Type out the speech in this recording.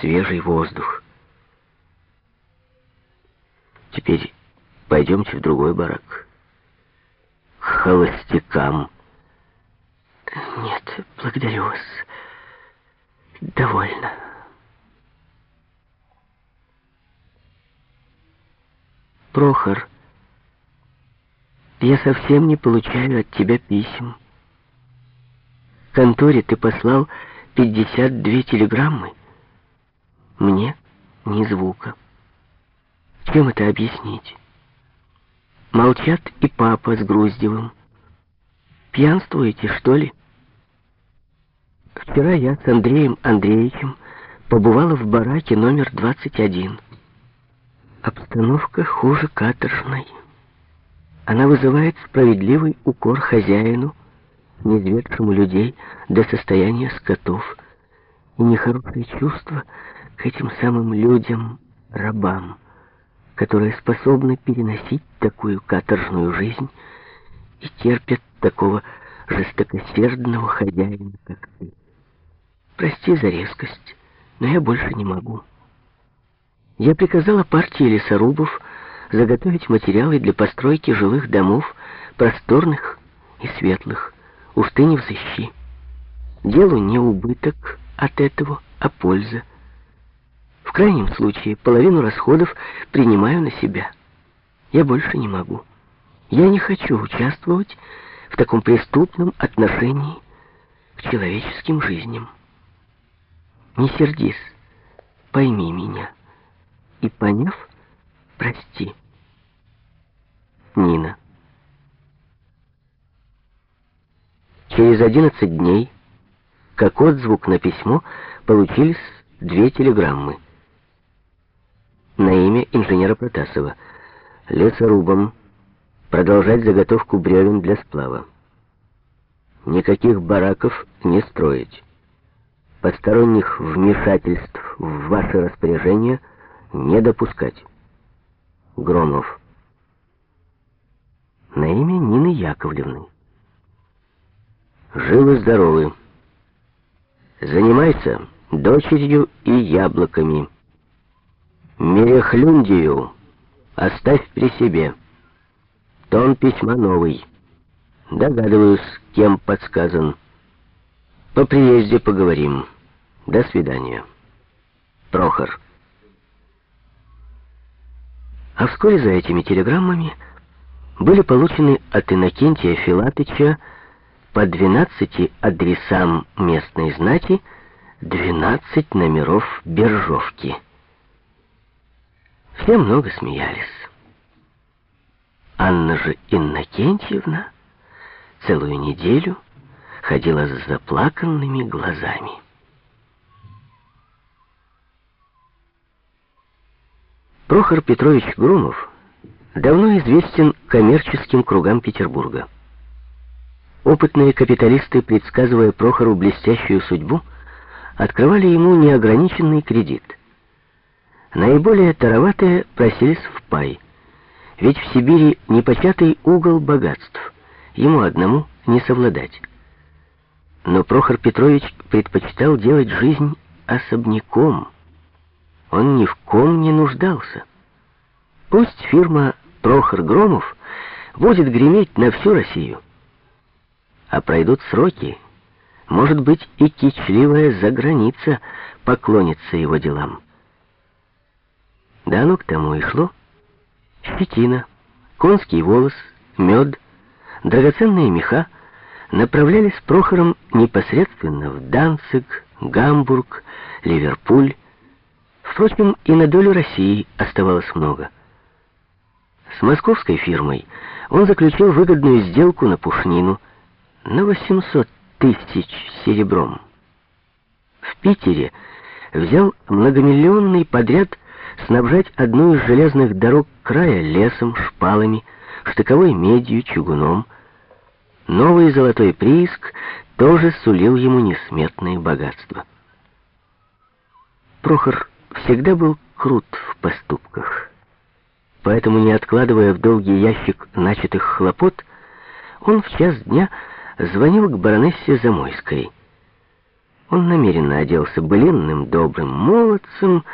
свежий воздух. Теперь пойдемте в другой барак. К холостякам. Нет, благодарю вас. Довольно. Прохор, я совсем не получаю от тебя писем. В конторе ты послал 52 телеграммы. Мне ни звука. Чем это объяснить? Молчат и папа с Груздевым. Пьянствуете, что ли? Вчера я с Андреем Андреевичем побывала в бараке номер 21. Обстановка хуже каторжной. Она вызывает справедливый укор хозяину, низведшему людей до состояния скотов, и нехорошее чувство к этим самым людям, рабам, которые способны переносить такую каторжную жизнь и терпят такого жестокосердного хозяина, как ты. Прости за резкость, но я больше не могу. Я приказала партии лесорубов заготовить материалы для постройки жилых домов, просторных и светлых. Уж ты не взыщи. Делу не убыток от этого, а польза. В крайнем случае, половину расходов принимаю на себя. Я больше не могу. Я не хочу участвовать в таком преступном отношении к человеческим жизням. Не сердись, пойми меня. И поняв, прости. Нина. Через одиннадцать дней, как отзвук на письмо, получились две телеграммы. На имя инженера Протасова. Лесорубом. Продолжать заготовку бревен для сплава. Никаких бараков не строить. Посторонних вмешательств в ваше распоряжение не допускать. Громов. На имя Нины Яковлевны. Живы-здоровы. Занимайся дочерью и яблоками. Мерехлюндию оставь при себе. Тон письма новый. Догадываюсь, кем подсказан. По приезде поговорим. До свидания. Прохор. А вскоре за этими телеграммами были получены от Иннокентия Филатыча по 12 адресам местной знати 12 номеров биржовки. Все много смеялись. Анна же Иннокентьевна целую неделю ходила с заплаканными глазами. Прохор Петрович Грумов давно известен коммерческим кругам Петербурга. Опытные капиталисты, предсказывая Прохору блестящую судьбу, открывали ему неограниченный кредит. Наиболее тароватые просились в пай, ведь в Сибири непочатый угол богатств, ему одному не совладать. Но Прохор Петрович предпочитал делать жизнь особняком. Он ни в ком не нуждался. Пусть фирма Прохор Громов будет греметь на всю Россию. А пройдут сроки, может быть, и кичливая заграница поклонится его делам. Да оно к тому и шло. Щетина, конский волос, мед, драгоценные меха — направлялись с Прохором непосредственно в Данциг, Гамбург, Ливерпуль. Впрочем, и на долю России оставалось много. С московской фирмой он заключил выгодную сделку на пушнину на 800 тысяч серебром. В Питере взял многомиллионный подряд снабжать одну из железных дорог края лесом, шпалами, штыковой медью, чугуном, Новый золотой прииск тоже сулил ему несметные богатства. Прохор всегда был крут в поступках. Поэтому, не откладывая в долгий ящик начатых хлопот, он в час дня звонил к баронессе Замойской. Он намеренно оделся былинным добрым молодцем,